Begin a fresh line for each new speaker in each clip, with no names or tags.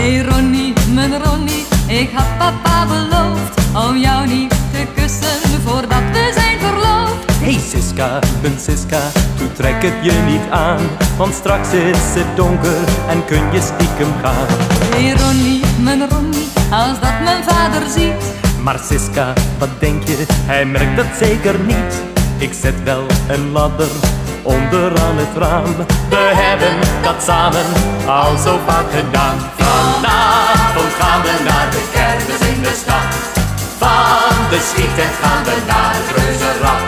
Hey Ronnie, mijn Ronnie, ik had papa beloofd om jou niet te kussen voordat we zijn verloofd.
Hey Siska, mijn Siska, toe trek het je niet aan, want straks is het donker en kun je stiekem gaan.
Hey Ronnie, mijn Ronnie, als dat mijn vader ziet.
Maar Siska, wat denk je, hij merkt dat zeker niet. Ik zet wel een ladder onderaan het raam. We hebben dat samen al zo vaak gedaan. Van de schietend gaan we naar het reuzenrad.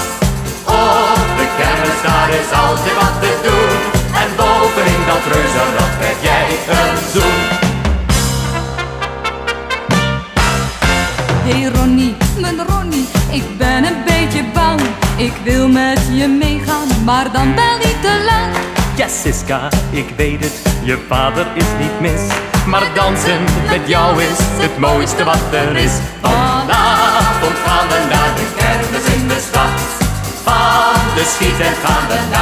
Op de kermis daar is altijd wat te doen. En bovenin dat reuzenrad krijg jij een zoen.
Hey Ronnie, mijn Ronnie, ik ben een beetje bang. Ik wil met je meegaan, maar dan wel niet te lang.
Ja, Siska, ik weet het, je vader is niet mis. Maar dansen met jou is het mooiste wat er is. De kermis in de stad.